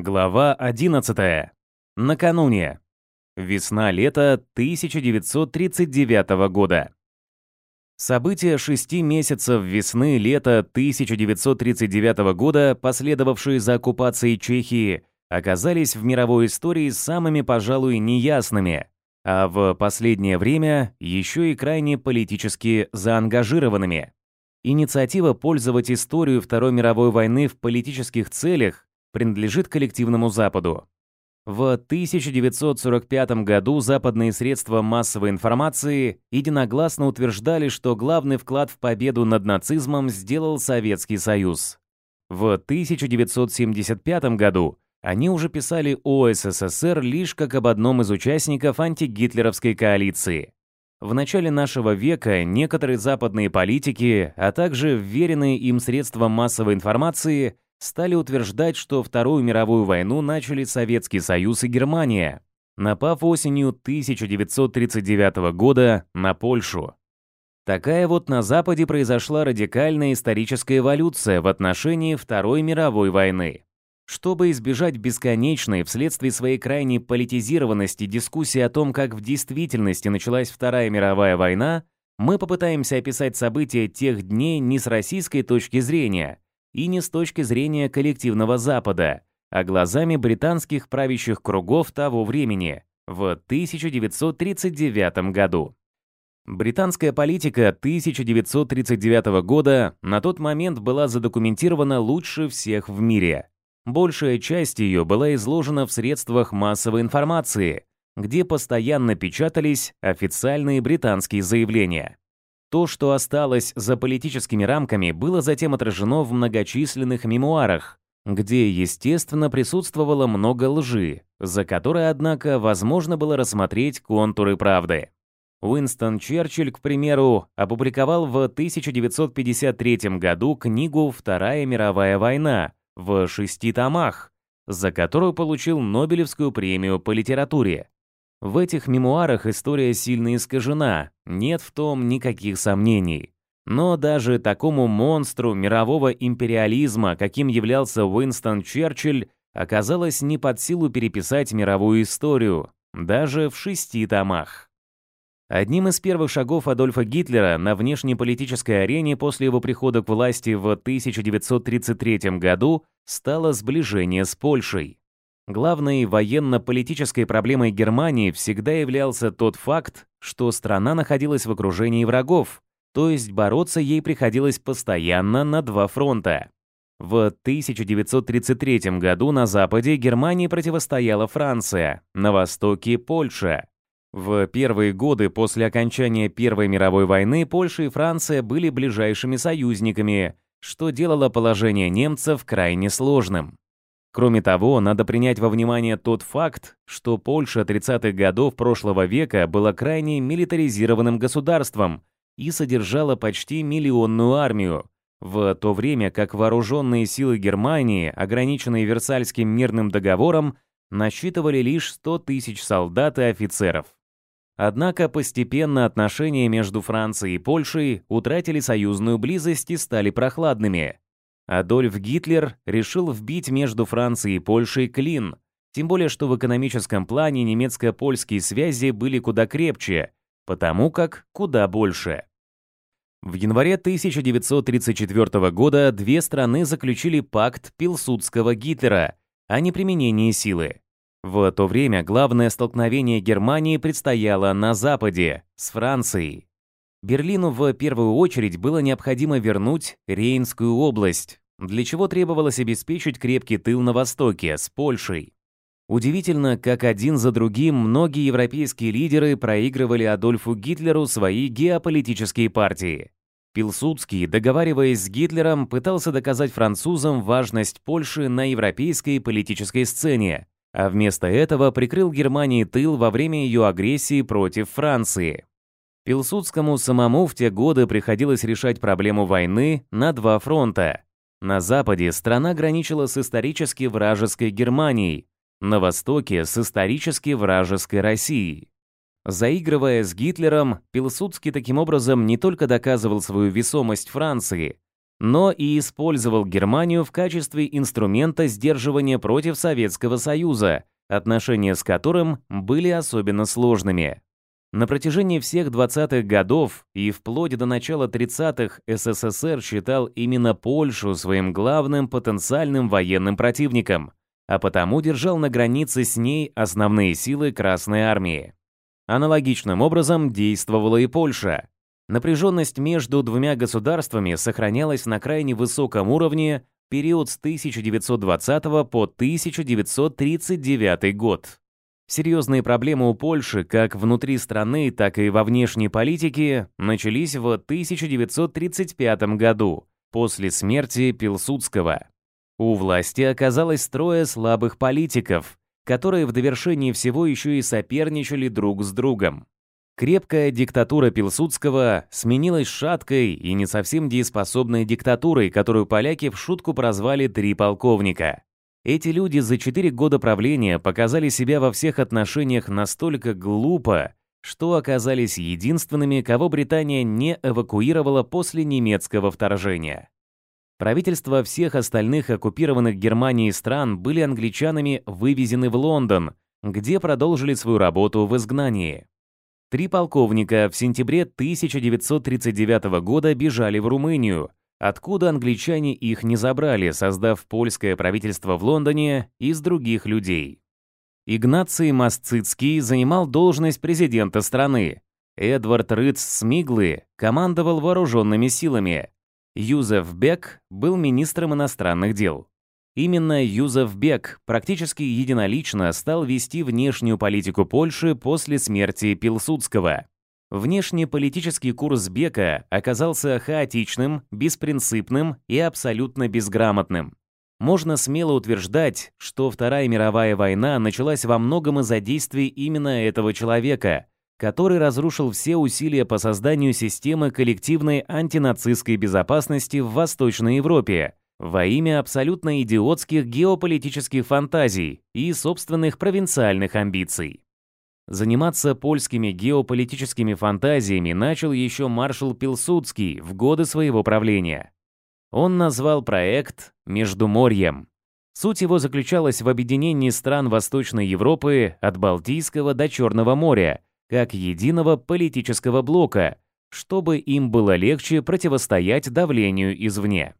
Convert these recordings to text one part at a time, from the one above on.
Глава 11. Накануне. Весна-лето 1939 года. События шести месяцев весны-лета 1939 года, последовавшие за оккупацией Чехии, оказались в мировой истории самыми, пожалуй, неясными, а в последнее время еще и крайне политически заангажированными. Инициатива пользовать историю Второй мировой войны в политических целях принадлежит коллективному Западу. В 1945 году западные средства массовой информации единогласно утверждали, что главный вклад в победу над нацизмом сделал Советский Союз. В 1975 году они уже писали о СССР лишь как об одном из участников антигитлеровской коалиции. В начале нашего века некоторые западные политики, а также вверенные им средства массовой информации – стали утверждать, что Вторую мировую войну начали Советский Союз и Германия, напав осенью 1939 года на Польшу. Такая вот на Западе произошла радикальная историческая эволюция в отношении Второй мировой войны. Чтобы избежать бесконечной вследствие своей крайней политизированности дискуссии о том, как в действительности началась Вторая мировая война, мы попытаемся описать события тех дней не с российской точки зрения – и не с точки зрения коллективного Запада, а глазами британских правящих кругов того времени, в 1939 году. Британская политика 1939 года на тот момент была задокументирована лучше всех в мире. Большая часть ее была изложена в средствах массовой информации, где постоянно печатались официальные британские заявления. То, что осталось за политическими рамками, было затем отражено в многочисленных мемуарах, где, естественно, присутствовало много лжи, за которой, однако, возможно было рассмотреть контуры правды. Уинстон Черчилль, к примеру, опубликовал в 1953 году книгу «Вторая мировая война» в шести томах, за которую получил Нобелевскую премию по литературе. В этих мемуарах история сильно искажена, нет в том никаких сомнений. Но даже такому монстру мирового империализма, каким являлся Уинстон Черчилль, оказалось не под силу переписать мировую историю, даже в шести томах. Одним из первых шагов Адольфа Гитлера на внешнеполитической арене после его прихода к власти в 1933 году стало сближение с Польшей. Главной военно-политической проблемой Германии всегда являлся тот факт, что страна находилась в окружении врагов, то есть бороться ей приходилось постоянно на два фронта. В 1933 году на западе Германии противостояла Франция, на востоке – Польша. В первые годы после окончания Первой мировой войны Польша и Франция были ближайшими союзниками, что делало положение немцев крайне сложным. Кроме того, надо принять во внимание тот факт, что Польша 30-х годов прошлого века была крайне милитаризированным государством и содержала почти миллионную армию, в то время как вооруженные силы Германии, ограниченные Версальским мирным договором, насчитывали лишь 100 тысяч солдат и офицеров. Однако постепенно отношения между Францией и Польшей утратили союзную близость и стали прохладными. Адольф Гитлер решил вбить между Францией и Польшей клин, тем более что в экономическом плане немецко-польские связи были куда крепче, потому как куда больше. В январе 1934 года две страны заключили пакт Пилсудского-Гитлера о неприменении силы. В то время главное столкновение Германии предстояло на Западе, с Францией. Берлину в первую очередь было необходимо вернуть Рейнскую область, для чего требовалось обеспечить крепкий тыл на востоке с Польшей. Удивительно, как один за другим многие европейские лидеры проигрывали Адольфу Гитлеру свои геополитические партии. Пилсудский, договариваясь с Гитлером, пытался доказать французам важность Польши на европейской политической сцене, а вместо этого прикрыл Германии тыл во время ее агрессии против Франции. Пилсудскому самому в те годы приходилось решать проблему войны на два фронта. На западе страна граничила с исторически вражеской Германией, на востоке с исторически вражеской Россией. Заигрывая с Гитлером, Пилсудский таким образом не только доказывал свою весомость Франции, но и использовал Германию в качестве инструмента сдерживания против Советского Союза, отношения с которым были особенно сложными. На протяжении всех 20-х годов и вплоть до начала 30-х СССР считал именно Польшу своим главным потенциальным военным противником, а потому держал на границе с ней основные силы Красной Армии. Аналогичным образом действовала и Польша. Напряженность между двумя государствами сохранялась на крайне высоком уровне период с 1920 по 1939 год. Серьезные проблемы у Польши как внутри страны, так и во внешней политике начались в 1935 году, после смерти Пилсудского. У власти оказалось трое слабых политиков, которые в довершении всего еще и соперничали друг с другом. Крепкая диктатура Пилсудского сменилась шаткой и не совсем дееспособной диктатурой, которую поляки в шутку прозвали «три полковника». Эти люди за четыре года правления показали себя во всех отношениях настолько глупо, что оказались единственными, кого Британия не эвакуировала после немецкого вторжения. Правительства всех остальных оккупированных Германией стран были англичанами вывезены в Лондон, где продолжили свою работу в изгнании. Три полковника в сентябре 1939 года бежали в Румынию, откуда англичане их не забрали, создав польское правительство в Лондоне из других людей. Игнаций Масцицкий занимал должность президента страны. Эдвард Рыц Смиглы командовал вооруженными силами. Юзеф Бек был министром иностранных дел. Именно Юзеф Бек практически единолично стал вести внешнюю политику Польши после смерти Пилсудского. Внешнеполитический курс Бека оказался хаотичным, беспринципным и абсолютно безграмотным. Можно смело утверждать, что Вторая мировая война началась во многом из-за действий именно этого человека, который разрушил все усилия по созданию системы коллективной антинацистской безопасности в Восточной Европе во имя абсолютно идиотских геополитических фантазий и собственных провинциальных амбиций. Заниматься польскими геополитическими фантазиями начал еще маршал Пилсудский в годы своего правления. Он назвал проект «Междуморьем». Суть его заключалась в объединении стран Восточной Европы от Балтийского до Черного моря как единого политического блока, чтобы им было легче противостоять давлению извне.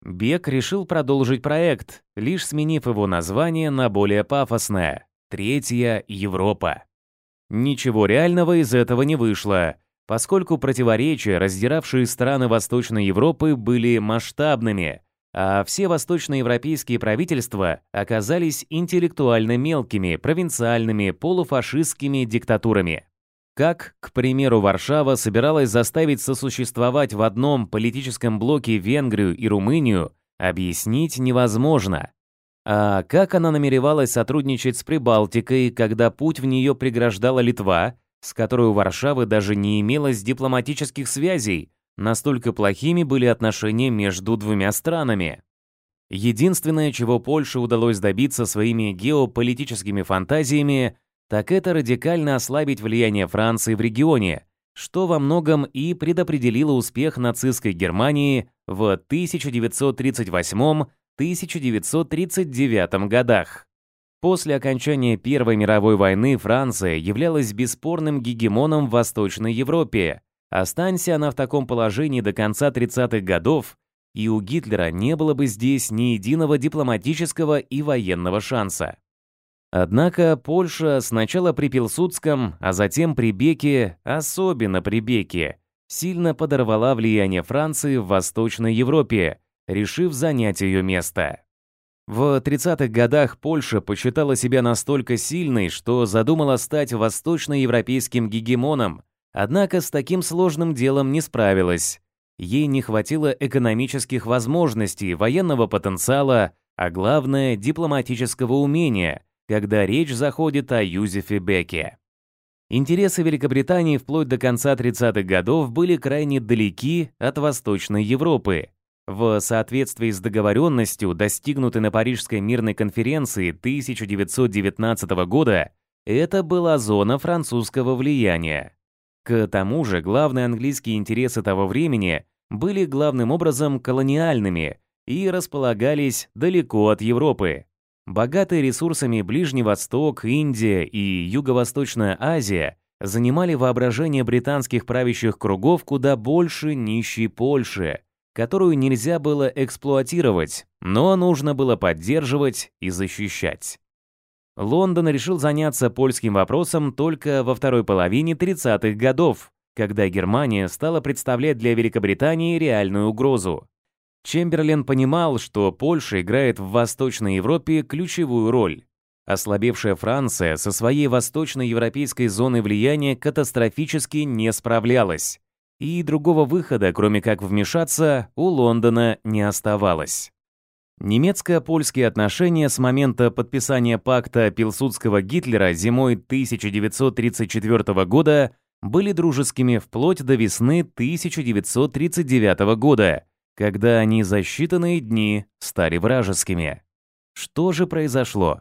Бек решил продолжить проект, лишь сменив его название на более пафосное «Третья Европа». Ничего реального из этого не вышло, поскольку противоречия, раздиравшие страны Восточной Европы, были масштабными, а все восточноевропейские правительства оказались интеллектуально мелкими, провинциальными, полуфашистскими диктатурами. Как, к примеру, Варшава собиралась заставить сосуществовать в одном политическом блоке Венгрию и Румынию, объяснить невозможно. А как она намеревалась сотрудничать с Прибалтикой, когда путь в нее преграждала Литва, с которой у Варшавы даже не имелось дипломатических связей, настолько плохими были отношения между двумя странами. Единственное, чего Польше удалось добиться своими геополитическими фантазиями, так это радикально ослабить влияние Франции в регионе, что во многом и предопределило успех нацистской Германии в 1938 году 1939 годах. После окончания Первой мировой войны Франция являлась бесспорным гегемоном в Восточной Европе. Останься она в таком положении до конца 30-х годов, и у Гитлера не было бы здесь ни единого дипломатического и военного шанса. Однако Польша сначала при Пилсудском, а затем при Беке, особенно при Беке, сильно подорвала влияние Франции в Восточной Европе – решив занять ее место. В 30-х годах Польша посчитала себя настолько сильной, что задумала стать восточноевропейским гегемоном, однако с таким сложным делом не справилась. Ей не хватило экономических возможностей, военного потенциала, а главное – дипломатического умения, когда речь заходит о Юзефе Беке. Интересы Великобритании вплоть до конца 30-х годов были крайне далеки от Восточной Европы, в соответствии с договоренностью, достигнутой на Парижской мирной конференции 1919 года, это была зона французского влияния. К тому же главные английские интересы того времени были главным образом колониальными и располагались далеко от Европы. Богатые ресурсами Ближний Восток, Индия и Юго-Восточная Азия занимали воображение британских правящих кругов куда больше нищей Польши – которую нельзя было эксплуатировать, но нужно было поддерживать и защищать. Лондон решил заняться польским вопросом только во второй половине 30-х годов, когда Германия стала представлять для Великобритании реальную угрозу. Чемберлен понимал, что Польша играет в Восточной Европе ключевую роль. Ослабевшая Франция со своей восточноевропейской зоной влияния катастрофически не справлялась и другого выхода, кроме как вмешаться, у Лондона не оставалось. Немецко-польские отношения с момента подписания пакта Пилсудского-Гитлера зимой 1934 года были дружескими вплоть до весны 1939 года, когда они за считанные дни стали вражескими. Что же произошло?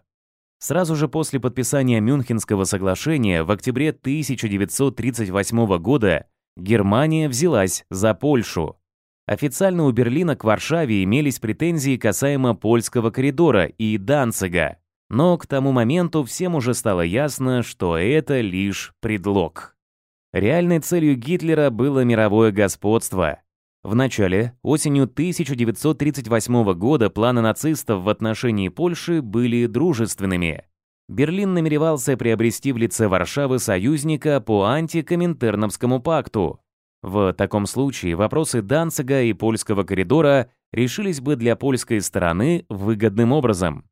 Сразу же после подписания Мюнхенского соглашения в октябре 1938 года Германия взялась за Польшу. Официально у Берлина к Варшаве имелись претензии касаемо польского коридора и Данцига. Но к тому моменту всем уже стало ясно, что это лишь предлог. Реальной целью Гитлера было мировое господство. В начале, осенью 1938 года, планы нацистов в отношении Польши были дружественными. Берлин намеревался приобрести в лице Варшавы союзника по антикоминтерновскому пакту. В таком случае вопросы Данцига и польского коридора решились бы для польской стороны выгодным образом.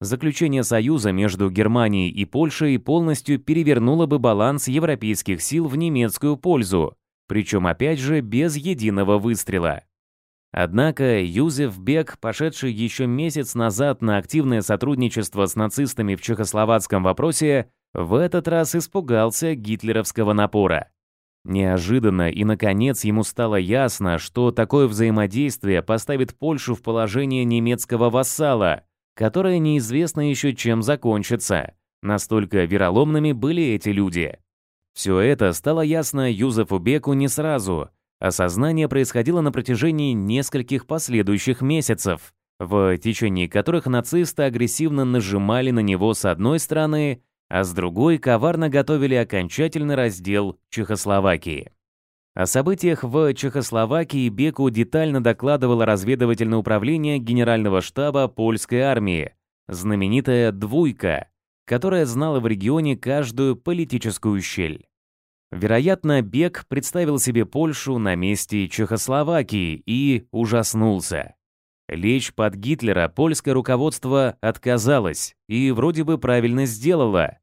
Заключение союза между Германией и Польшей полностью перевернуло бы баланс европейских сил в немецкую пользу, причем опять же без единого выстрела. Однако Юзеф Бек, пошедший еще месяц назад на активное сотрудничество с нацистами в чехословацком вопросе, в этот раз испугался гитлеровского напора. Неожиданно и, наконец, ему стало ясно, что такое взаимодействие поставит Польшу в положение немецкого вассала, которое неизвестно еще чем закончится. Настолько вероломными были эти люди. Все это стало ясно Юзефу Беку не сразу – Осознание происходило на протяжении нескольких последующих месяцев, в течение которых нацисты агрессивно нажимали на него с одной стороны, а с другой коварно готовили окончательный раздел Чехословакии. О событиях в Чехословакии Беку детально докладывало разведывательное управление Генерального штаба польской армии, знаменитая «двойка», которая знала в регионе каждую политическую щель. Вероятно, Бек представил себе Польшу на месте Чехословакии и ужаснулся. Лечь под Гитлера польское руководство отказалось и вроде бы правильно сделало.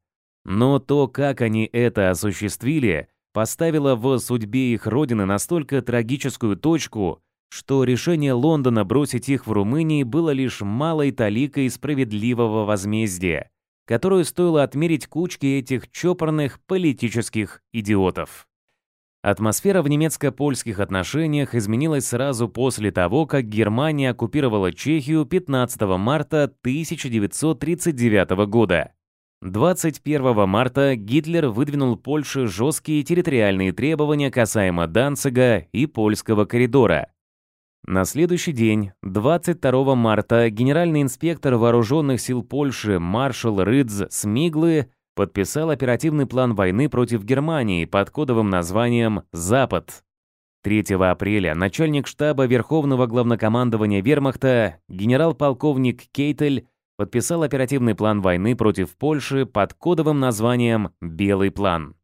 Но то, как они это осуществили, поставило в судьбе их родины настолько трагическую точку, что решение Лондона бросить их в Румынии было лишь малой таликой справедливого возмездия которую стоило отмерить кучке этих чопорных политических идиотов. Атмосфера в немецко-польских отношениях изменилась сразу после того, как Германия оккупировала Чехию 15 марта 1939 года. 21 марта Гитлер выдвинул Польше жесткие территориальные требования касаемо Данцига и Польского коридора, на следующий день, 22 марта, генеральный инспектор вооруженных сил Польши маршал Рыдз Смиглы подписал оперативный план войны против Германии под кодовым названием «Запад». 3 апреля начальник штаба Верховного главнокомандования Вермахта генерал-полковник Кейтель подписал оперативный план войны против Польши под кодовым названием «Белый план».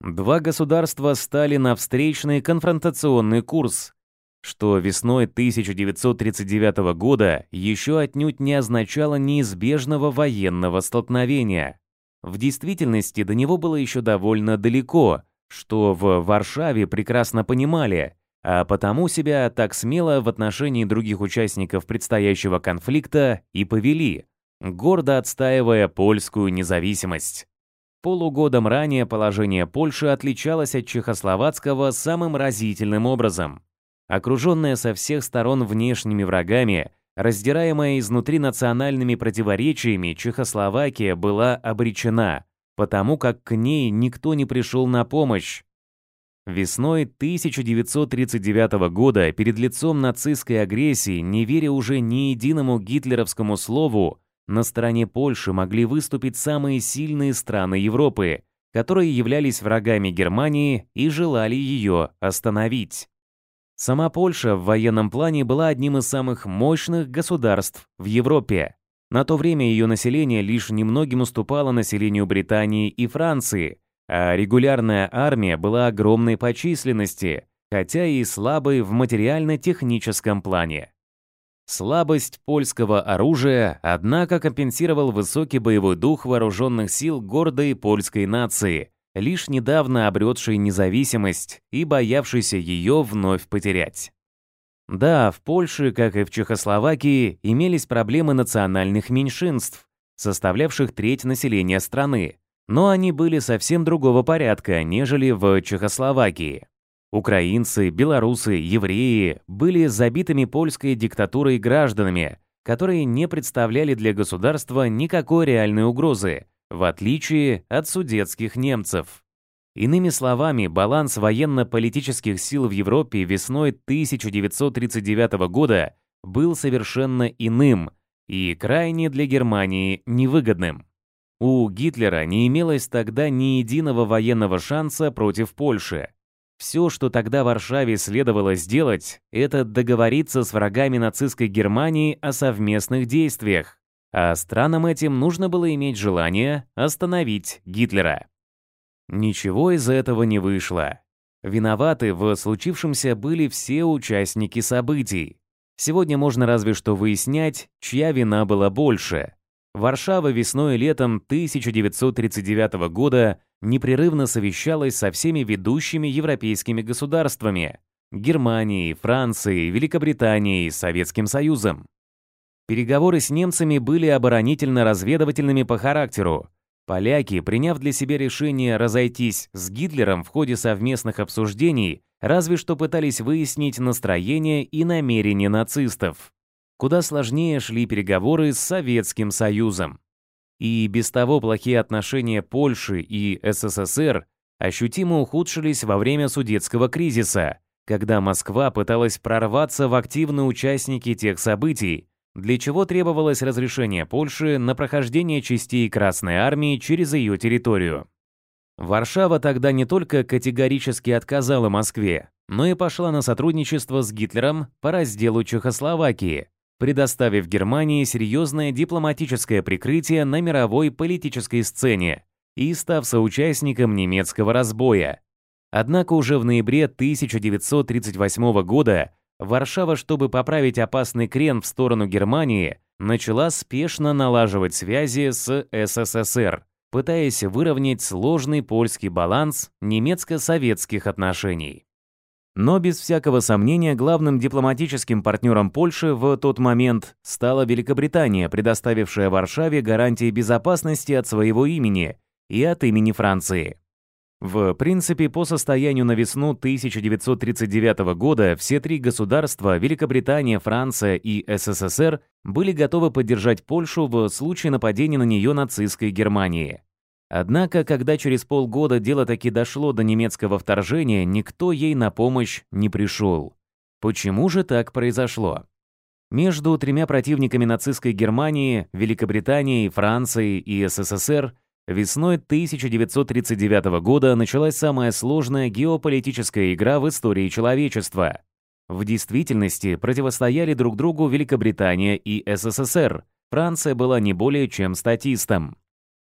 Два государства стали на встречный конфронтационный курс, что весной 1939 года еще отнюдь не означало неизбежного военного столкновения. В действительности до него было еще довольно далеко, что в Варшаве прекрасно понимали, а потому себя так смело в отношении других участников предстоящего конфликта и повели, гордо отстаивая польскую независимость. Полугодом ранее положение Польши отличалось от чехословацкого самым разительным образом окруженная со всех сторон внешними врагами, раздираемая изнутри национальными противоречиями, Чехословакия была обречена, потому как к ней никто не пришел на помощь. Весной 1939 года перед лицом нацистской агрессии, не веря уже ни единому гитлеровскому слову, на стороне Польши могли выступить самые сильные страны Европы, которые являлись врагами Германии и желали ее остановить. Сама Польша в военном плане была одним из самых мощных государств в Европе. На то время ее население лишь немногим уступало населению Британии и Франции, а регулярная армия была огромной по численности, хотя и слабой в материально-техническом плане. Слабость польского оружия, однако, компенсировал высокий боевой дух вооруженных сил гордой польской нации – лишь недавно обретший независимость и боявшийся ее вновь потерять. Да, в Польше, как и в Чехословакии, имелись проблемы национальных меньшинств, составлявших треть населения страны, но они были совсем другого порядка, нежели в Чехословакии. Украинцы, белорусы, евреи были забитыми польской диктатурой гражданами, которые не представляли для государства никакой реальной угрозы, в отличие от судетских немцев. Иными словами, баланс военно-политических сил в Европе весной 1939 года был совершенно иным и крайне для Германии невыгодным. У Гитлера не имелось тогда ни единого военного шанса против Польши. Все, что тогда Варшаве следовало сделать, это договориться с врагами нацистской Германии о совместных действиях, а странам этим нужно было иметь желание остановить Гитлера. Ничего из этого не вышло. Виноваты в случившемся были все участники событий. Сегодня можно разве что выяснять, чья вина была больше. Варшава весной и летом 1939 года непрерывно совещалась со всеми ведущими европейскими государствами – Германией, Францией, Великобританией, Советским Союзом. Переговоры с немцами были оборонительно-разведывательными по характеру. Поляки, приняв для себя решение разойтись с Гитлером в ходе совместных обсуждений, разве что пытались выяснить настроение и намерения нацистов. Куда сложнее шли переговоры с Советским Союзом. И без того плохие отношения Польши и СССР ощутимо ухудшились во время судетского кризиса, когда Москва пыталась прорваться в активные участники тех событий, для чего требовалось разрешение Польши на прохождение частей Красной Армии через ее территорию. Варшава тогда не только категорически отказала Москве, но и пошла на сотрудничество с Гитлером по разделу Чехословакии, предоставив Германии серьезное дипломатическое прикрытие на мировой политической сцене и став соучастником немецкого разбоя. Однако уже в ноябре 1938 года Варшава, чтобы поправить опасный крен в сторону Германии, начала спешно налаживать связи с СССР, пытаясь выровнять сложный польский баланс немецко-советских отношений. Но без всякого сомнения главным дипломатическим партнером Польши в тот момент стала Великобритания, предоставившая Варшаве гарантии безопасности от своего имени и от имени Франции. В принципе, по состоянию на весну 1939 года все три государства – Великобритания, Франция и СССР – были готовы поддержать Польшу в случае нападения на нее нацистской Германии. Однако, когда через полгода дело таки дошло до немецкого вторжения, никто ей на помощь не пришел. Почему же так произошло? Между тремя противниками нацистской Германии, Великобританией, Францией и СССР – Весной 1939 года началась самая сложная геополитическая игра в истории человечества. В действительности противостояли друг другу Великобритания и СССР. Франция была не более чем статистом.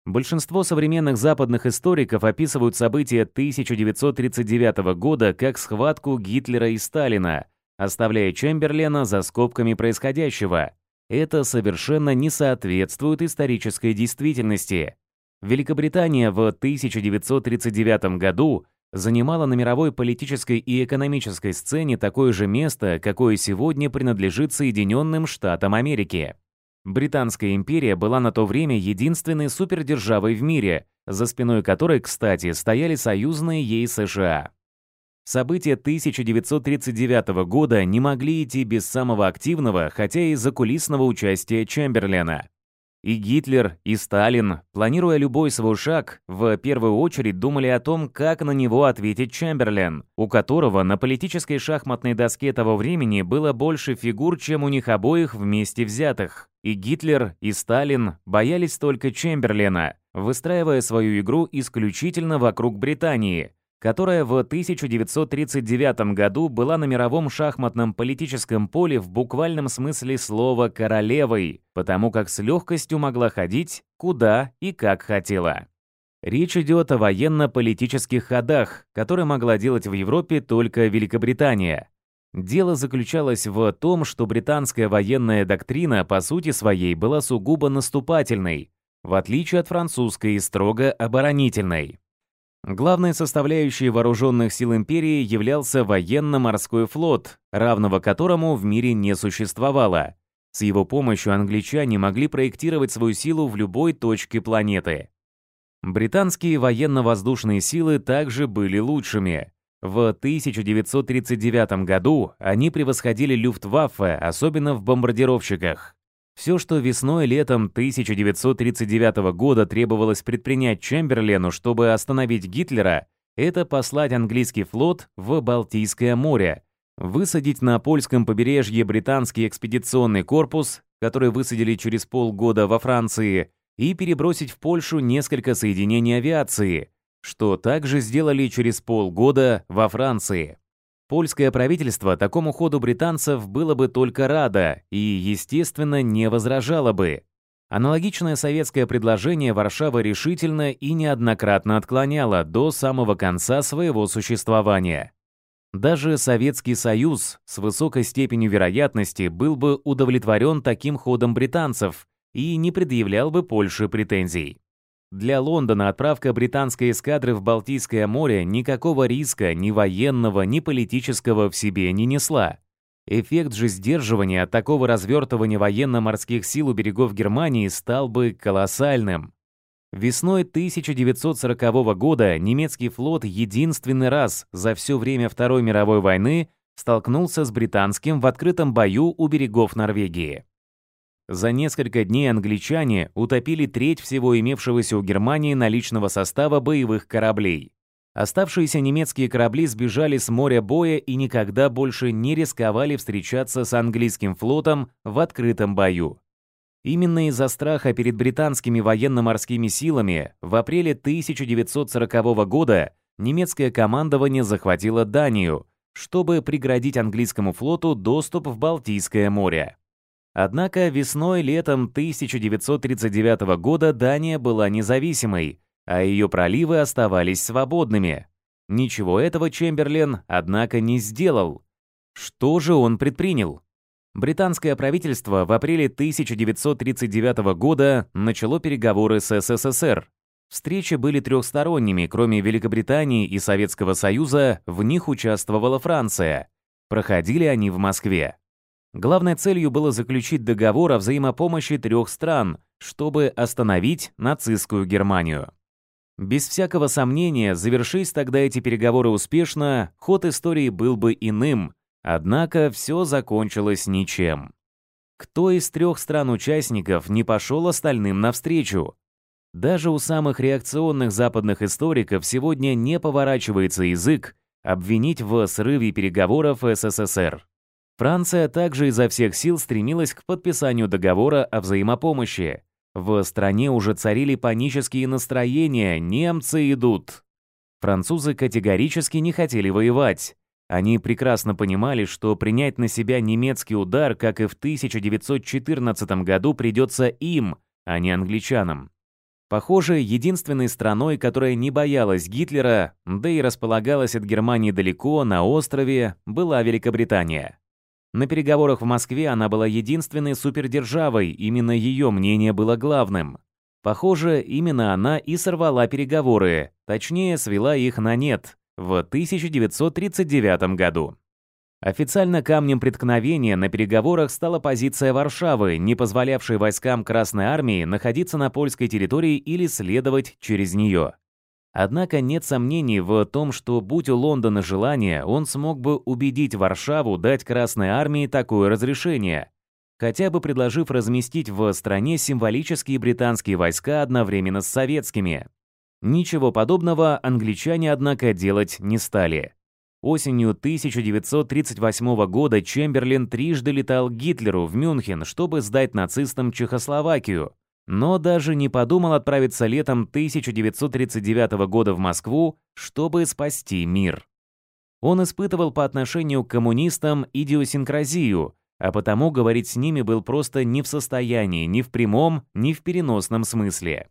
Большинство современных западных историков описывают события 1939 года как схватку Гитлера и Сталина, оставляя Чемберлена за скобками происходящего. Это совершенно не соответствует исторической действительности. Великобритания в 1939 году занимала на мировой политической и экономической сцене такое же место, какое сегодня принадлежит Соединенным Штатам Америки. Британская империя была на то время единственной супердержавой в мире, за спиной которой, кстати, стояли союзные ей США. События 1939 года не могли идти без самого активного, хотя и закулисного участия Чемберлена. И Гитлер, и Сталин, планируя любой свой шаг, в первую очередь думали о том, как на него ответит Чемберлен, у которого на политической шахматной доске того времени было больше фигур, чем у них обоих вместе взятых. И Гитлер, и Сталин боялись только Чемберлена, выстраивая свою игру исключительно вокруг Британии – которая в 1939 году была на мировом шахматном политическом поле в буквальном смысле слова «королевой», потому как с легкостью могла ходить куда и как хотела. Речь идет о военно-политических ходах, которые могла делать в Европе только Великобритания. Дело заключалось в том, что британская военная доктрина по сути своей была сугубо наступательной, в отличие от французской строго оборонительной. Главной составляющей вооруженных сил империи являлся военно-морской флот, равного которому в мире не существовало. С его помощью англичане могли проектировать свою силу в любой точке планеты. Британские военно-воздушные силы также были лучшими. В 1939 году они превосходили Люфтваффе, особенно в бомбардировщиках. Все, что весной и летом 1939 года требовалось предпринять Чемберлену, чтобы остановить Гитлера, это послать английский флот в Балтийское море, высадить на польском побережье британский экспедиционный корпус, который высадили через полгода во Франции, и перебросить в Польшу несколько соединений авиации, что также сделали через полгода во Франции. Польское правительство такому ходу британцев было бы только радо и, естественно, не возражало бы. Аналогичное советское предложение Варшава решительно и неоднократно отклоняла до самого конца своего существования. Даже Советский Союз с высокой степенью вероятности был бы удовлетворен таким ходом британцев и не предъявлял бы Польше претензий. Для Лондона отправка британской эскадры в Балтийское море никакого риска ни военного, ни политического в себе не несла. Эффект же сдерживания от такого развертывания военно-морских сил у берегов Германии стал бы колоссальным. Весной 1940 года немецкий флот единственный раз за все время Второй мировой войны столкнулся с британским в открытом бою у берегов Норвегии. За несколько дней англичане утопили треть всего имевшегося у Германии наличного состава боевых кораблей. Оставшиеся немецкие корабли сбежали с моря боя и никогда больше не рисковали встречаться с английским флотом в открытом бою. Именно из-за страха перед британскими военно-морскими силами в апреле 1940 года немецкое командование захватило Данию, чтобы преградить английскому флоту доступ в Балтийское море. Однако весной-летом 1939 года Дания была независимой, а ее проливы оставались свободными. Ничего этого Чемберлен, однако, не сделал. Что же он предпринял? Британское правительство в апреле 1939 года начало переговоры с СССР. Встречи были трехсторонними, кроме Великобритании и Советского Союза, в них участвовала Франция. Проходили они в Москве. Главной целью было заключить договор о взаимопомощи трех стран, чтобы остановить нацистскую Германию. Без всякого сомнения, завершись тогда эти переговоры успешно, ход истории был бы иным, однако все закончилось ничем. Кто из трех стран-участников не пошел остальным навстречу? Даже у самых реакционных западных историков сегодня не поворачивается язык обвинить в срыве переговоров СССР. Франция также изо всех сил стремилась к подписанию договора о взаимопомощи. В стране уже царили панические настроения «немцы идут». Французы категорически не хотели воевать. Они прекрасно понимали, что принять на себя немецкий удар, как и в 1914 году, придется им, а не англичанам. Похоже, единственной страной, которая не боялась Гитлера, да и располагалась от Германии далеко, на острове, была Великобритания. На переговорах в Москве она была единственной супердержавой, именно ее мнение было главным. Похоже, именно она и сорвала переговоры, точнее, свела их на нет в 1939 году. Официально камнем преткновения на переговорах стала позиция Варшавы, не позволявшей войскам Красной Армии находиться на польской территории или следовать через нее. Однако нет сомнений в том, что будь у Лондона желание, он смог бы убедить Варшаву дать Красной Армии такое разрешение, хотя бы предложив разместить в стране символические британские войска одновременно с советскими. Ничего подобного англичане, однако, делать не стали. Осенью 1938 года Чемберлин трижды летал к Гитлеру в Мюнхен, чтобы сдать нацистам Чехословакию – но даже не подумал отправиться летом 1939 года в Москву, чтобы спасти мир. Он испытывал по отношению к коммунистам идиосинкразию, а потому говорить с ними был просто не в состоянии ни в прямом, ни в переносном смысле.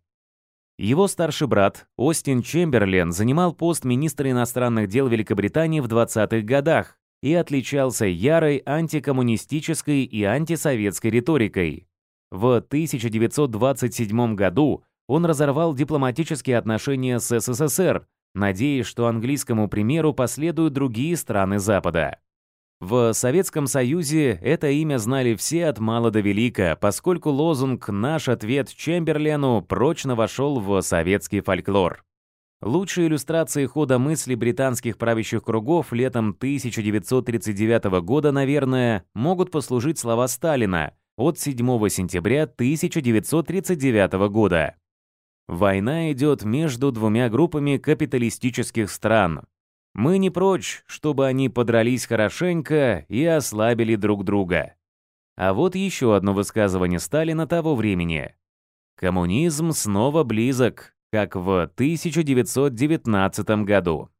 Его старший брат, Остин Чемберлен, занимал пост министра иностранных дел Великобритании в 20-х годах и отличался ярой антикоммунистической и антисоветской риторикой. В 1927 году он разорвал дипломатические отношения с СССР, надеясь, что английскому примеру последуют другие страны Запада. В Советском Союзе это имя знали все от мала до велика, поскольку лозунг «Наш ответ Чемберлену» прочно вошел в советский фольклор. Лучшие иллюстрации хода мысли британских правящих кругов летом 1939 года, наверное, могут послужить слова Сталина – от 7 сентября 1939 года. Война идет между двумя группами капиталистических стран. Мы не прочь, чтобы они подрались хорошенько и ослабили друг друга. А вот еще одно высказывание Сталина того времени. Коммунизм снова близок, как в 1919 году.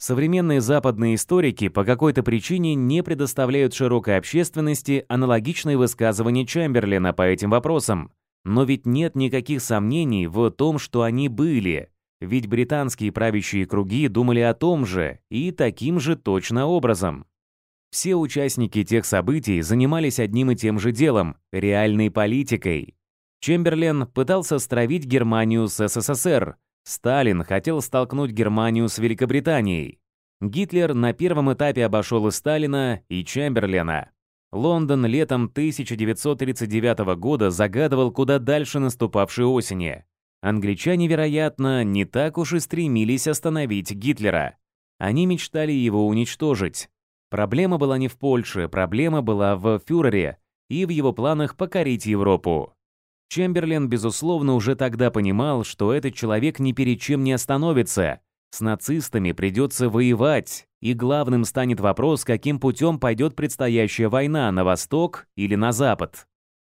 Современные западные историки по какой-то причине не предоставляют широкой общественности аналогичные высказывания Чемберлина по этим вопросам. Но ведь нет никаких сомнений в том, что они были. Ведь британские правящие круги думали о том же и таким же точно образом. Все участники тех событий занимались одним и тем же делом – реальной политикой. Чемберлен пытался стравить Германию с СССР, Сталин хотел столкнуть Германию с Великобританией. Гитлер на первом этапе обошел и Сталина, и Чемберлена. Лондон летом 1939 года загадывал куда дальше наступавшей осени. Англичане, вероятно, не так уж и стремились остановить Гитлера. Они мечтали его уничтожить. Проблема была не в Польше, проблема была в фюрере и в его планах покорить Европу. Чемберлен, безусловно, уже тогда понимал, что этот человек ни перед чем не остановится. С нацистами придется воевать, и главным станет вопрос, каким путем пойдет предстоящая война на восток или на запад.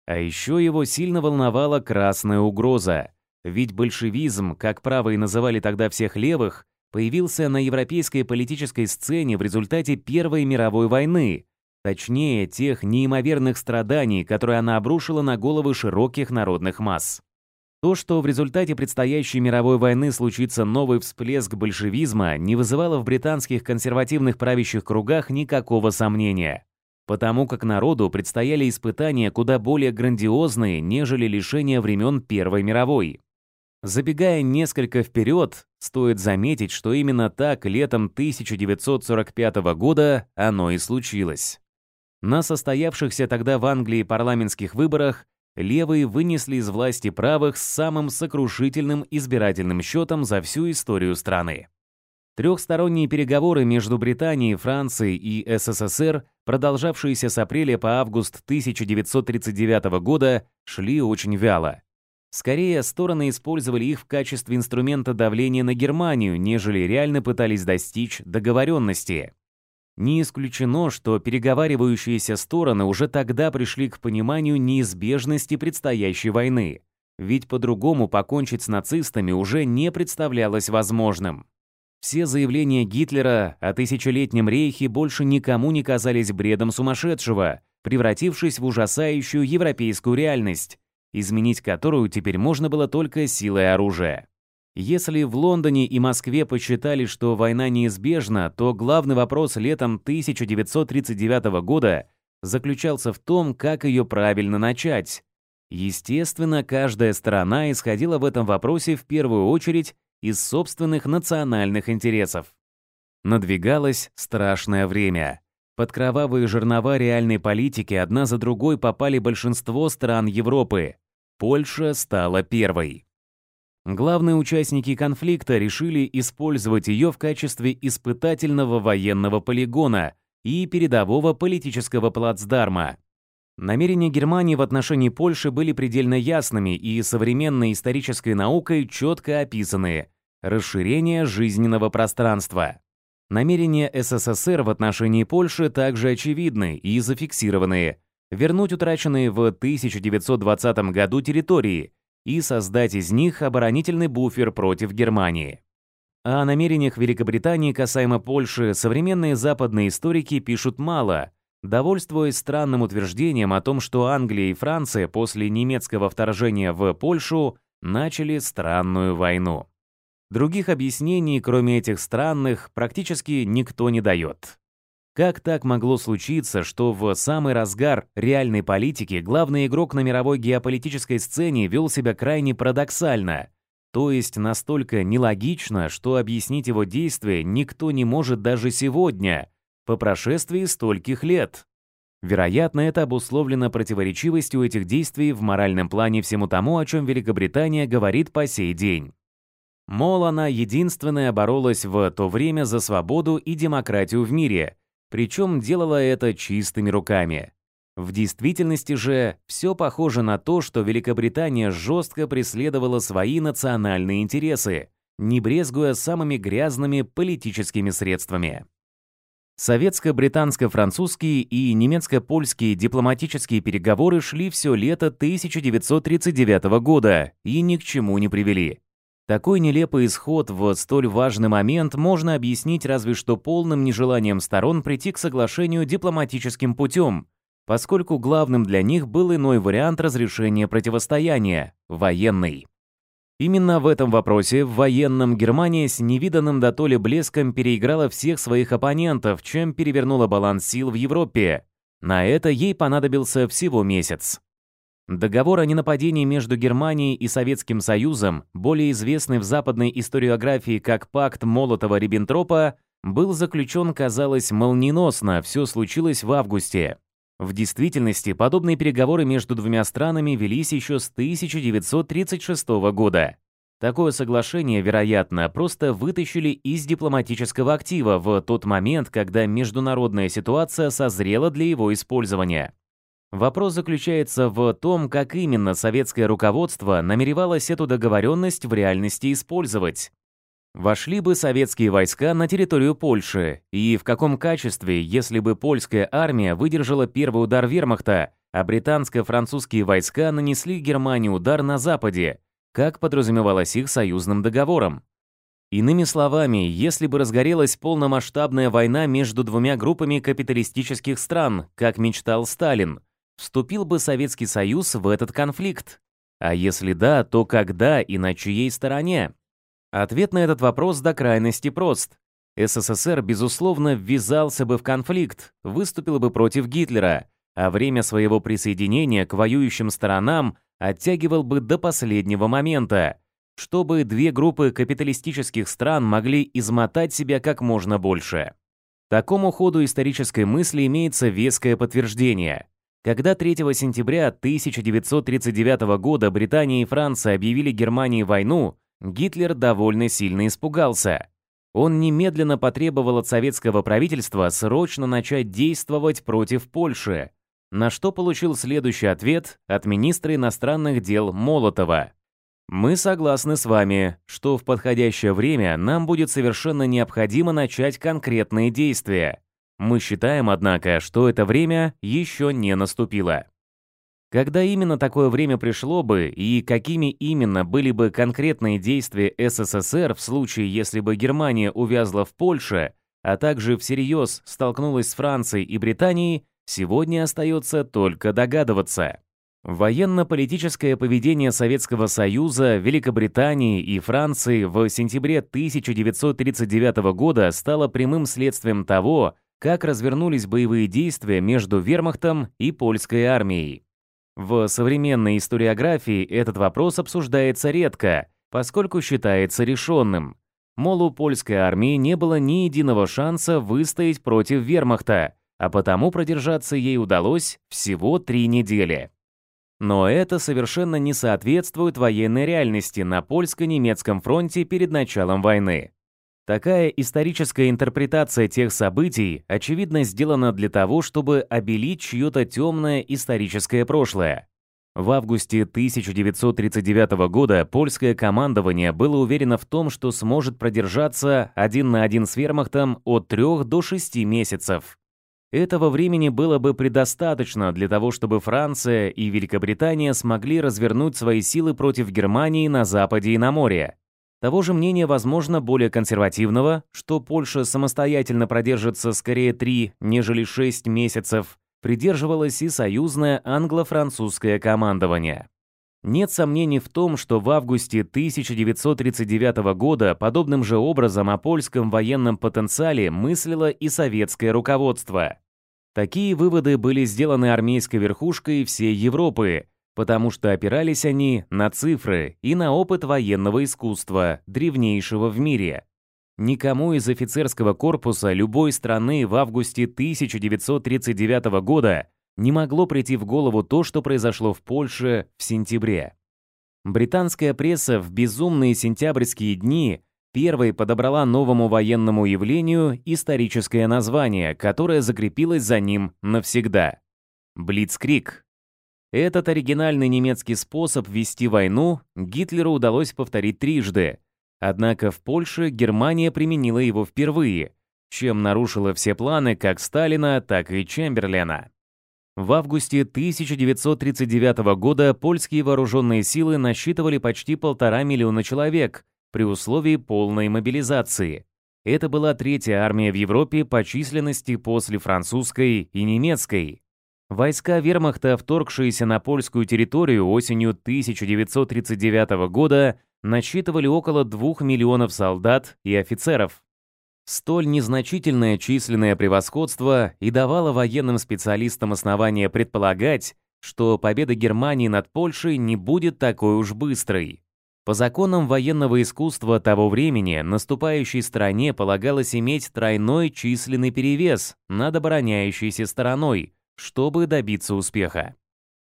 А еще его сильно волновала красная угроза. Ведь большевизм, как правые называли тогда всех левых, появился на европейской политической сцене в результате Первой мировой войны, точнее тех неимоверных страданий, которые она обрушила на головы широких народных масс. То, что в результате предстоящей мировой войны случится новый всплеск большевизма, не вызывало в британских консервативных правящих кругах никакого сомнения, потому как народу предстояли испытания куда более грандиозные, нежели лишения времен Первой мировой. Забегая несколько вперед, стоит заметить, что именно так летом 1945 года оно и случилось. На состоявшихся тогда в Англии парламентских выборах левые вынесли из власти правых с самым сокрушительным избирательным счетом за всю историю страны. Трехсторонние переговоры между Британией, Францией и СССР, продолжавшиеся с апреля по август 1939 года, шли очень вяло. Скорее, стороны использовали их в качестве инструмента давления на Германию, нежели реально пытались достичь договоренности. Не исключено, что переговаривающиеся стороны уже тогда пришли к пониманию неизбежности предстоящей войны, ведь по-другому покончить с нацистами уже не представлялось возможным. Все заявления Гитлера о тысячелетнем рейхе больше никому не казались бредом сумасшедшего, превратившись в ужасающую европейскую реальность, изменить которую теперь можно было только силой оружия. Если в Лондоне и Москве посчитали, что война неизбежна, то главный вопрос летом 1939 года заключался в том, как ее правильно начать. Естественно, каждая страна исходила в этом вопросе в первую очередь из собственных национальных интересов. Надвигалось страшное время. Под кровавые жернова реальной политики одна за другой попали большинство стран Европы. Польша стала первой. Главные участники конфликта решили использовать ее в качестве испытательного военного полигона и передового политического плацдарма. Намерения Германии в отношении Польши были предельно ясными и современной исторической наукой четко описаны. Расширение жизненного пространства. Намерения СССР в отношении Польши также очевидны и зафиксированы. Вернуть утраченные в 1920 году территории – и создать из них оборонительный буфер против Германии. А о намерениях Великобритании касаемо Польши современные западные историки пишут мало, довольствуясь странным утверждением о том, что Англия и Франция после немецкого вторжения в Польшу начали странную войну. Других объяснений, кроме этих странных, практически никто не дает. Как так могло случиться, что в самый разгар реальной политики главный игрок на мировой геополитической сцене вел себя крайне парадоксально, то есть настолько нелогично, что объяснить его действия никто не может даже сегодня, по прошествии стольких лет? Вероятно, это обусловлено противоречивостью этих действий в моральном плане всему тому, о чем Великобритания говорит по сей день. Мол, она единственная боролась в то время за свободу и демократию в мире, причем делала это чистыми руками. В действительности же все похоже на то, что Великобритания жестко преследовала свои национальные интересы, не брезгуя самыми грязными политическими средствами. Советско-британско-французские и немецко-польские дипломатические переговоры шли все лето 1939 года и ни к чему не привели. Такой нелепый исход в столь важный момент можно объяснить разве что полным нежеланием сторон прийти к соглашению дипломатическим путем, поскольку главным для них был иной вариант разрешения противостояния – военный. Именно в этом вопросе в военном Германия с невиданным до то ли блеском переиграла всех своих оппонентов, чем перевернула баланс сил в Европе. На это ей понадобился всего месяц. Договор о ненападении между Германией и Советским Союзом, более известный в западной историографии как Пакт Молотова-Риббентропа, был заключен, казалось, молниеносно, все случилось в августе. В действительности, подобные переговоры между двумя странами велись еще с 1936 года. Такое соглашение, вероятно, просто вытащили из дипломатического актива в тот момент, когда международная ситуация созрела для его использования. Вопрос заключается в том, как именно советское руководство намеревалось эту договоренность в реальности использовать. Вошли бы советские войска на территорию Польши, и в каком качестве, если бы польская армия выдержала первый удар вермахта, а британско-французские войска нанесли Германии удар на Западе, как подразумевалось их союзным договором? Иными словами, если бы разгорелась полномасштабная война между двумя группами капиталистических стран, как мечтал Сталин, вступил бы Советский Союз в этот конфликт? А если да, то когда и на чьей стороне? Ответ на этот вопрос до крайности прост. СССР, безусловно, ввязался бы в конфликт, выступил бы против Гитлера, а время своего присоединения к воюющим сторонам оттягивал бы до последнего момента, чтобы две группы капиталистических стран могли измотать себя как можно больше. Такому ходу исторической мысли имеется веское подтверждение. Когда 3 сентября 1939 года Британия и Франция объявили Германии войну, Гитлер довольно сильно испугался. Он немедленно потребовал от советского правительства срочно начать действовать против Польши, на что получил следующий ответ от министра иностранных дел Молотова. Мы согласны с вами, что в подходящее время нам будет совершенно необходимо начать конкретные действия. Мы считаем, однако, что это время еще не наступило. Когда именно такое время пришло бы и какими именно были бы конкретные действия СССР в случае, если бы Германия увязла в Польше, а также всерьез столкнулась с Францией и Британией, сегодня остается только догадываться. Военно-политическое поведение Советского Союза, Великобритании и Франции в сентябре 1939 года стало прямым следствием того, как развернулись боевые действия между вермахтом и польской армией. В современной историографии этот вопрос обсуждается редко, поскольку считается решенным. Мол, у польской армии не было ни единого шанса выстоять против вермахта, а потому продержаться ей удалось всего три недели. Но это совершенно не соответствует военной реальности на польско-немецком фронте перед началом войны. Такая историческая интерпретация тех событий, очевидно, сделана для того, чтобы обелить чье-то темное историческое прошлое. В августе 1939 года польское командование было уверено в том, что сможет продержаться один на один с вермахтом от трех до шести месяцев. Этого времени было бы предостаточно для того, чтобы Франция и Великобритания смогли развернуть свои силы против Германии на Западе и на море. Того же мнения возможно более консервативного, что Польша самостоятельно продержится скорее три, нежели шесть месяцев, придерживалось и союзное англо-французское командование. Нет сомнений в том, что в августе 1939 года подобным же образом о польском военном потенциале мыслило и советское руководство. Такие выводы были сделаны армейской верхушкой всей Европы, потому что опирались они на цифры и на опыт военного искусства, древнейшего в мире. Никому из офицерского корпуса любой страны в августе 1939 года не могло прийти в голову то, что произошло в Польше в сентябре. Британская пресса в безумные сентябрьские дни первой подобрала новому военному явлению историческое название, которое закрепилось за ним навсегда. Блицкрик этот оригинальный немецкий способ вести войну Гитлеру удалось повторить трижды. Однако в Польше Германия применила его впервые, чем нарушила все планы как Сталина, так и Чемберлена. В августе 1939 года польские вооруженные силы насчитывали почти полтора миллиона человек при условии полной мобилизации. Это была третья армия в Европе по численности после французской и немецкой. Войска вермахта, вторгшиеся на польскую территорию осенью 1939 года, насчитывали около 2 миллионов солдат и офицеров. Столь незначительное численное превосходство и давало военным специалистам основания предполагать, что победа Германии над Польшей не будет такой уж быстрой. По законам военного искусства того времени наступающей стране полагалось иметь тройной численный перевес над обороняющейся стороной – чтобы добиться успеха.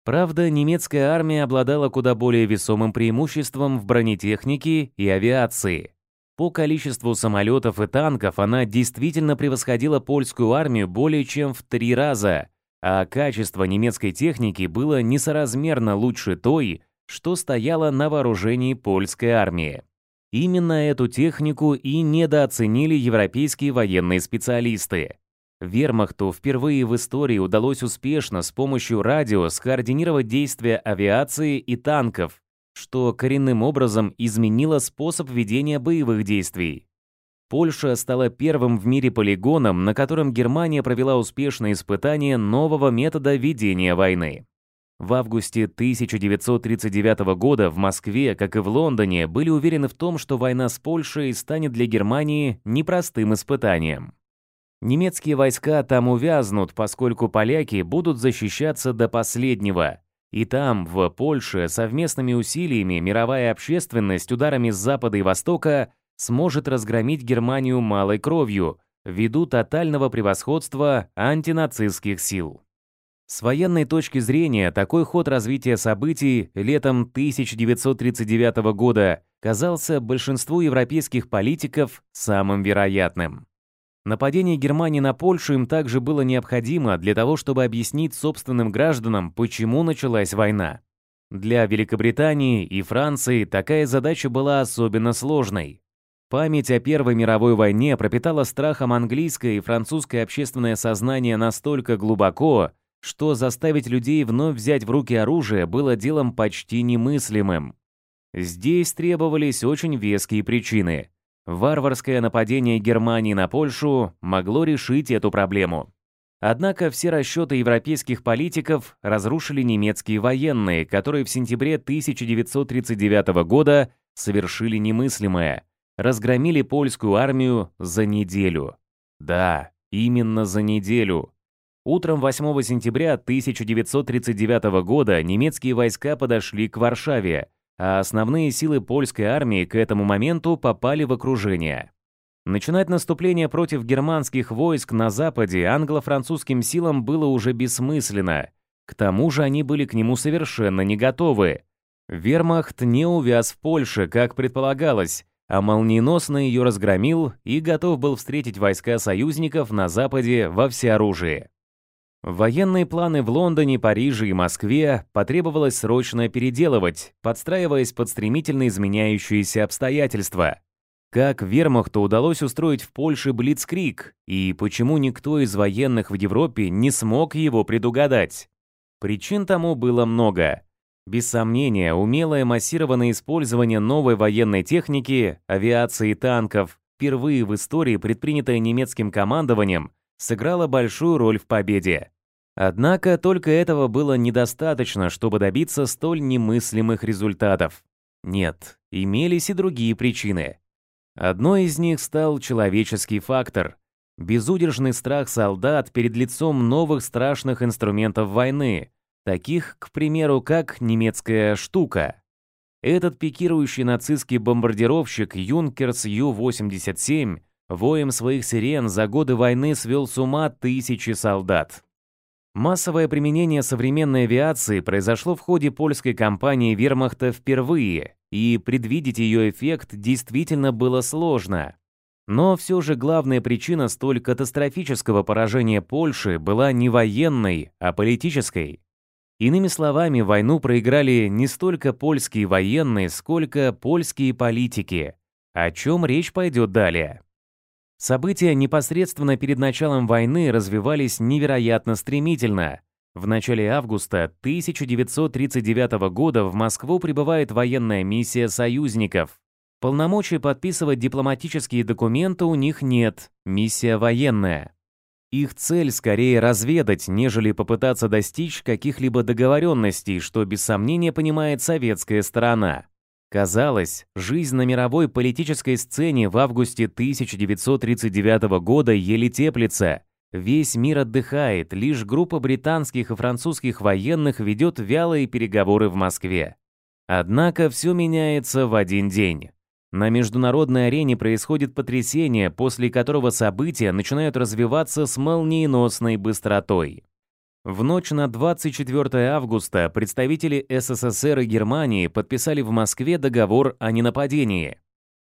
Правда, немецкая армия обладала куда более весомым преимуществом в бронетехнике и авиации. По количеству самолетов и танков она действительно превосходила польскую армию более чем в три раза, а качество немецкой техники было несоразмерно лучше той, что стояло на вооружении польской армии. Именно эту технику и недооценили европейские военные специалисты. Вермахту впервые в истории удалось успешно с помощью радио скоординировать действия авиации и танков, что коренным образом изменило способ ведения боевых действий. Польша стала первым в мире полигоном, на котором Германия провела успешное испытание нового метода ведения войны. В августе 1939 года в Москве, как и в Лондоне, были уверены в том, что война с Польшей станет для Германии непростым испытанием. Немецкие войска там увязнут, поскольку поляки будут защищаться до последнего. И там, в Польше, совместными усилиями мировая общественность ударами с запада и востока сможет разгромить Германию малой кровью ввиду тотального превосходства антинацистских сил. С военной точки зрения, такой ход развития событий летом 1939 года казался большинству европейских политиков самым вероятным. Нападение Германии на Польшу им также было необходимо для того, чтобы объяснить собственным гражданам, почему началась война. Для Великобритании и Франции такая задача была особенно сложной. Память о Первой мировой войне пропитала страхом английское и французское общественное сознание настолько глубоко, что заставить людей вновь взять в руки оружие было делом почти немыслимым. Здесь требовались очень веские причины – Варварское нападение Германии на Польшу могло решить эту проблему. Однако все расчеты европейских политиков разрушили немецкие военные, которые в сентябре 1939 года совершили немыслимое – разгромили польскую армию за неделю. Да, именно за неделю. Утром 8 сентября 1939 года немецкие войска подошли к Варшаве – а основные силы польской армии к этому моменту попали в окружение. Начинать наступление против германских войск на западе англо-французским силам было уже бессмысленно. К тому же они были к нему совершенно не готовы. Вермахт не увяз в Польше, как предполагалось, а молниеносно ее разгромил и готов был встретить войска союзников на западе во всеоружии. Военные планы в Лондоне, Париже и Москве потребовалось срочно переделывать, подстраиваясь под стремительно изменяющиеся обстоятельства. Как вермахту удалось устроить в Польше Блицкрик, и почему никто из военных в Европе не смог его предугадать? Причин тому было много. Без сомнения, умелое массированное использование новой военной техники, авиации и танков, впервые в истории предпринятое немецким командованием, сыграло большую роль в победе. Однако только этого было недостаточно, чтобы добиться столь немыслимых результатов. Нет, имелись и другие причины. Одной из них стал человеческий фактор – безудержный страх солдат перед лицом новых страшных инструментов войны, таких, к примеру, как немецкая «штука». Этот пикирующий нацистский бомбардировщик Юнкерс Ю-87 воем своих сирен за годы войны свел с ума тысячи солдат. Массовое применение современной авиации произошло в ходе польской кампании вермахта впервые, и предвидеть ее эффект действительно было сложно. Но все же главная причина столь катастрофического поражения Польши была не военной, а политической. Иными словами, войну проиграли не столько польские военные, сколько польские политики, о чем речь пойдет далее. События непосредственно перед началом войны развивались невероятно стремительно. В начале августа 1939 года в Москву прибывает военная миссия союзников. Полномочий подписывать дипломатические документы у них нет, миссия военная. Их цель скорее разведать, нежели попытаться достичь каких-либо договоренностей, что без сомнения понимает советская сторона. Казалось, жизнь на мировой политической сцене в августе 1939 года еле теплится. Весь мир отдыхает, лишь группа британских и французских военных ведет вялые переговоры в Москве. Однако все меняется в один день. На международной арене происходит потрясение, после которого события начинают развиваться с молниеносной быстротой. В ночь на 24 августа представители СССР и Германии подписали в Москве договор о ненападении.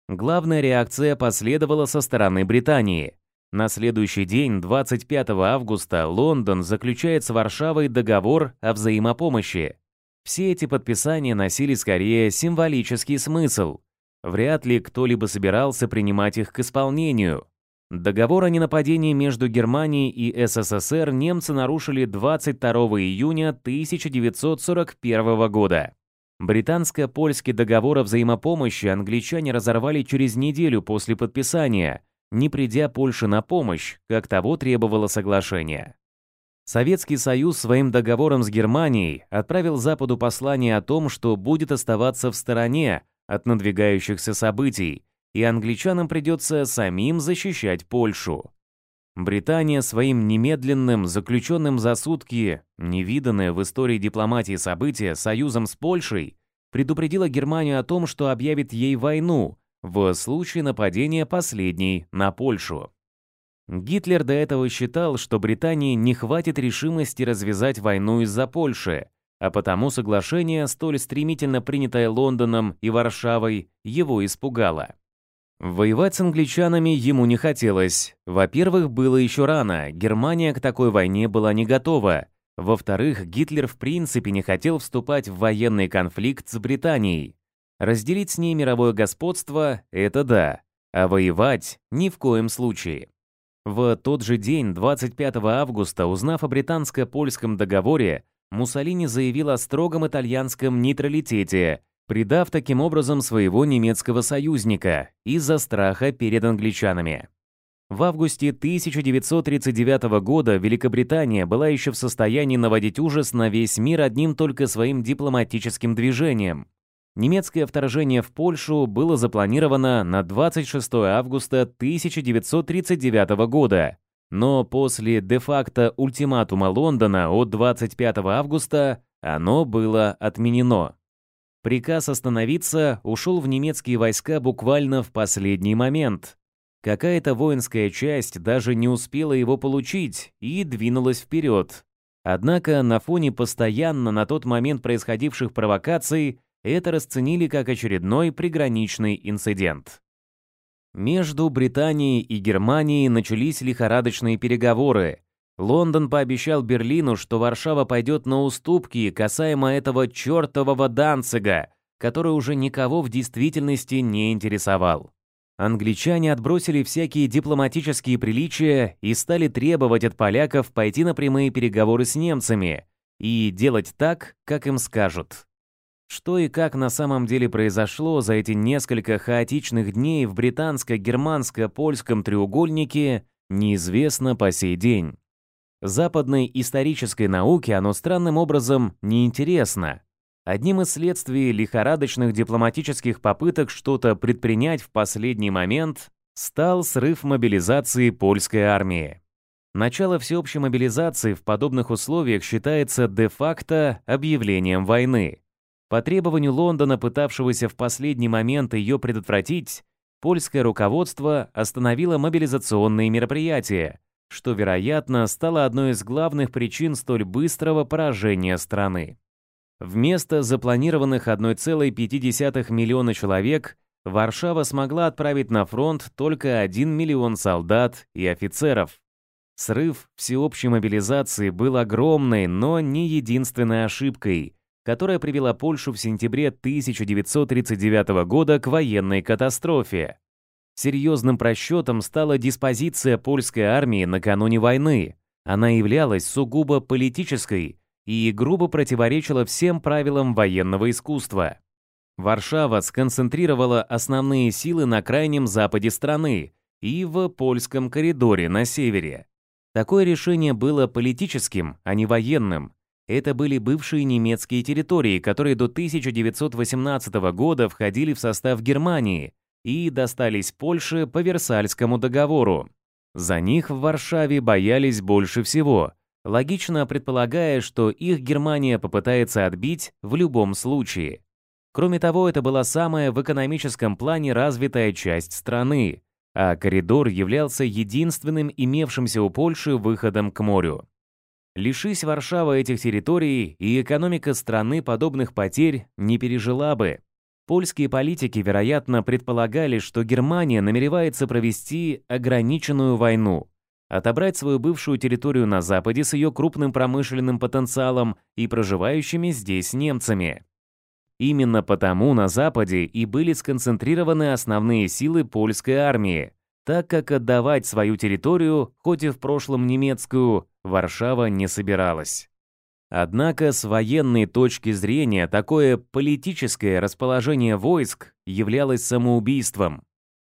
Главная реакция последовала со стороны Британии. На следующий день, 25 августа, Лондон заключает с Варшавой договор о взаимопомощи. Все эти подписания носили скорее символический смысл. Вряд ли кто-либо собирался принимать их к исполнению – Договор о ненападении между Германией и СССР немцы нарушили 22 июня 1941 года. Британско-польский договор о взаимопомощи англичане разорвали через неделю после подписания, не придя Польше на помощь, как того требовало соглашение. Советский Союз своим договором с Германией отправил Западу послание о том, что будет оставаться в стороне от надвигающихся событий, и англичанам придется самим защищать Польшу. Британия своим немедленным, заключенным за сутки, невиданное в истории дипломатии событие союзом с Польшей, предупредила Германию о том, что объявит ей войну в случае нападения последней на Польшу. Гитлер до этого считал, что Британии не хватит решимости развязать войну из-за Польши, а потому соглашение, столь стремительно принятое Лондоном и Варшавой, его испугало. Воевать с англичанами ему не хотелось. Во-первых, было еще рано, Германия к такой войне была не готова. Во-вторых, Гитлер в принципе не хотел вступать в военный конфликт с Британией. Разделить с ней мировое господство – это да, а воевать – ни в коем случае. В тот же день, 25 августа, узнав о британско-польском договоре, Муссолини заявил о строгом итальянском нейтралитете – Предав таким образом своего немецкого союзника из-за страха перед англичанами. В августе 1939 года Великобритания была еще в состоянии наводить ужас на весь мир одним только своим дипломатическим движением. Немецкое вторжение в Польшу было запланировано на 26 августа 1939 года, но после де-факто ультиматума Лондона от 25 августа оно было отменено. Приказ остановиться ушел в немецкие войска буквально в последний момент. Какая-то воинская часть даже не успела его получить и двинулась вперед. Однако на фоне постоянно на тот момент происходивших провокаций это расценили как очередной приграничный инцидент. Между Британией и Германией начались лихорадочные переговоры, Лондон пообещал Берлину, что Варшава пойдет на уступки касаемо этого чертового Данцига, который уже никого в действительности не интересовал. Англичане отбросили всякие дипломатические приличия и стали требовать от поляков пойти на прямые переговоры с немцами и делать так, как им скажут. Что и как на самом деле произошло за эти несколько хаотичных дней в британско-германско-польском треугольнике, неизвестно по сей день западной исторической науке оно странным образом неинтересно. Одним из следствий лихорадочных дипломатических попыток что-то предпринять в последний момент стал срыв мобилизации польской армии. Начало всеобщей мобилизации в подобных условиях считается де-факто объявлением войны. По требованию Лондона, пытавшегося в последний момент ее предотвратить, польское руководство остановило мобилизационные мероприятия – что, вероятно, стало одной из главных причин столь быстрого поражения страны. Вместо запланированных 1,5 миллиона человек Варшава смогла отправить на фронт только 1 миллион солдат и офицеров. Срыв всеобщей мобилизации был огромной, но не единственной ошибкой, которая привела Польшу в сентябре 1939 года к военной катастрофе. Серьезным просчетом стала диспозиция польской армии накануне войны. Она являлась сугубо политической и грубо противоречила всем правилам военного искусства. Варшава сконцентрировала основные силы на крайнем западе страны и в польском коридоре на севере. Такое решение было политическим, а не военным. Это были бывшие немецкие территории, которые до 1918 года входили в состав Германии – и достались Польше по Версальскому договору. За них в Варшаве боялись больше всего, логично предполагая, что их Германия попытается отбить в любом случае. Кроме того, это была самая в экономическом плане развитая часть страны, а коридор являлся единственным имевшимся у Польши выходом к морю. Лишись Варшава этих территорий, и экономика страны подобных потерь не пережила бы. Польские политики, вероятно, предполагали, что Германия намеревается провести ограниченную войну, отобрать свою бывшую территорию на Западе с ее крупным промышленным потенциалом и проживающими здесь немцами. Именно потому на Западе и были сконцентрированы основные силы польской армии, так как отдавать свою территорию, хоть и в прошлом немецкую, Варшава не собиралась. Однако с военной точки зрения такое политическое расположение войск являлось самоубийством.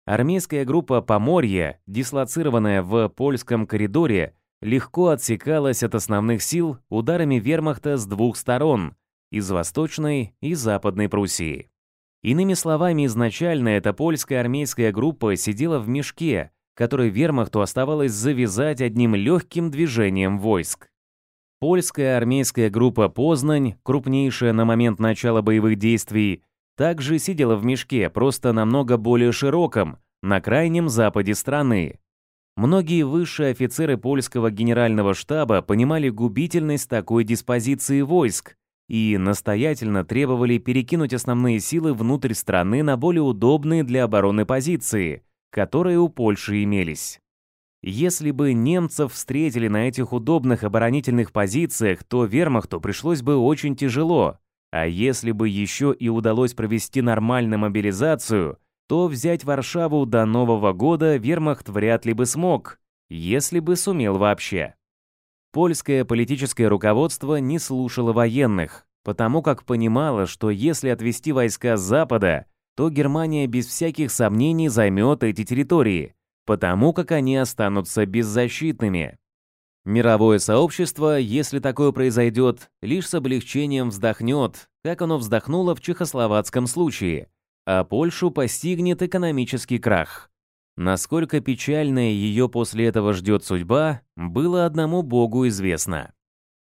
Армейская группа Поморья, дислоцированная в польском коридоре, легко отсекалась от основных сил ударами вермахта с двух сторон – из Восточной и Западной Пруссии. Иными словами, изначально эта польская армейская группа сидела в мешке, который вермахту оставалось завязать одним легким движением войск. Польская армейская группа «Познань», крупнейшая на момент начала боевых действий, также сидела в мешке, просто намного более широком, на крайнем западе страны. Многие высшие офицеры польского генерального штаба понимали губительность такой диспозиции войск и настоятельно требовали перекинуть основные силы внутрь страны на более удобные для обороны позиции, которые у Польши имелись. Если бы немцев встретили на этих удобных оборонительных позициях, то вермахту пришлось бы очень тяжело. А если бы еще и удалось провести нормальную мобилизацию, то взять Варшаву до Нового года вермахт вряд ли бы смог, если бы сумел вообще. Польское политическое руководство не слушало военных, потому как понимало, что если отвести войска с Запада, то Германия без всяких сомнений займет эти территории – потому как они останутся беззащитными. Мировое сообщество, если такое произойдет, лишь с облегчением вздохнет, как оно вздохнуло в чехословацком случае, а Польшу постигнет экономический крах. Насколько печальная ее после этого ждет судьба, было одному Богу известно.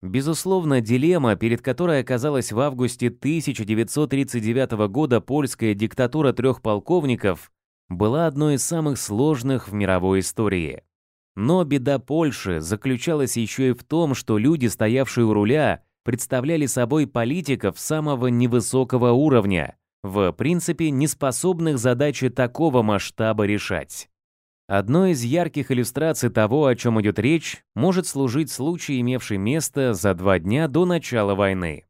Безусловно, дилемма, перед которой оказалась в августе 1939 года польская диктатура трех полковников, была одной из самых сложных в мировой истории. Но беда Польши заключалась еще и в том, что люди, стоявшие у руля, представляли собой политиков самого невысокого уровня, в принципе, не способных задачи такого масштаба решать. Одной из ярких иллюстраций того, о чем идет речь, может служить случай, имевший место за два дня до начала войны.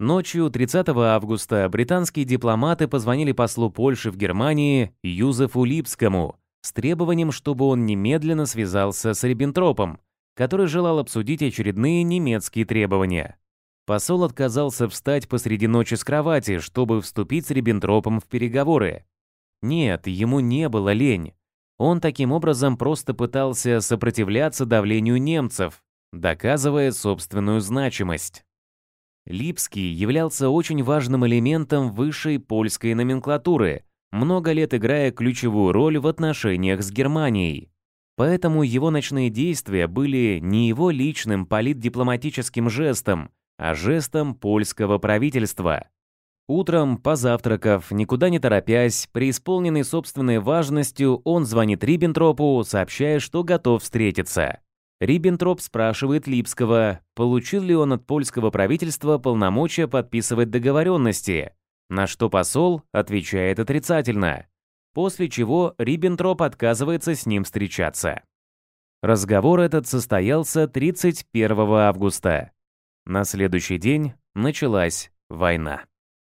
Ночью 30 августа британские дипломаты позвонили послу Польши в Германии Юзефу Липскому с требованием, чтобы он немедленно связался с Риббентропом, который желал обсудить очередные немецкие требования. Посол отказался встать посреди ночи с кровати, чтобы вступить с Риббентропом в переговоры. Нет, ему не было лень. Он таким образом просто пытался сопротивляться давлению немцев, доказывая собственную значимость. Липский являлся очень важным элементом высшей польской номенклатуры, много лет играя ключевую роль в отношениях с Германией. Поэтому его ночные действия были не его личным политдипломатическим жестом, а жестом польского правительства. Утром, позавтракав, никуда не торопясь, преисполненный собственной важностью, он звонит Риббентропу, сообщая, что готов встретиться. Риббентроп спрашивает Липского, получил ли он от польского правительства полномочия подписывать договоренности, на что посол отвечает отрицательно, после чего Риббентроп отказывается с ним встречаться. Разговор этот состоялся 31 августа. На следующий день началась война.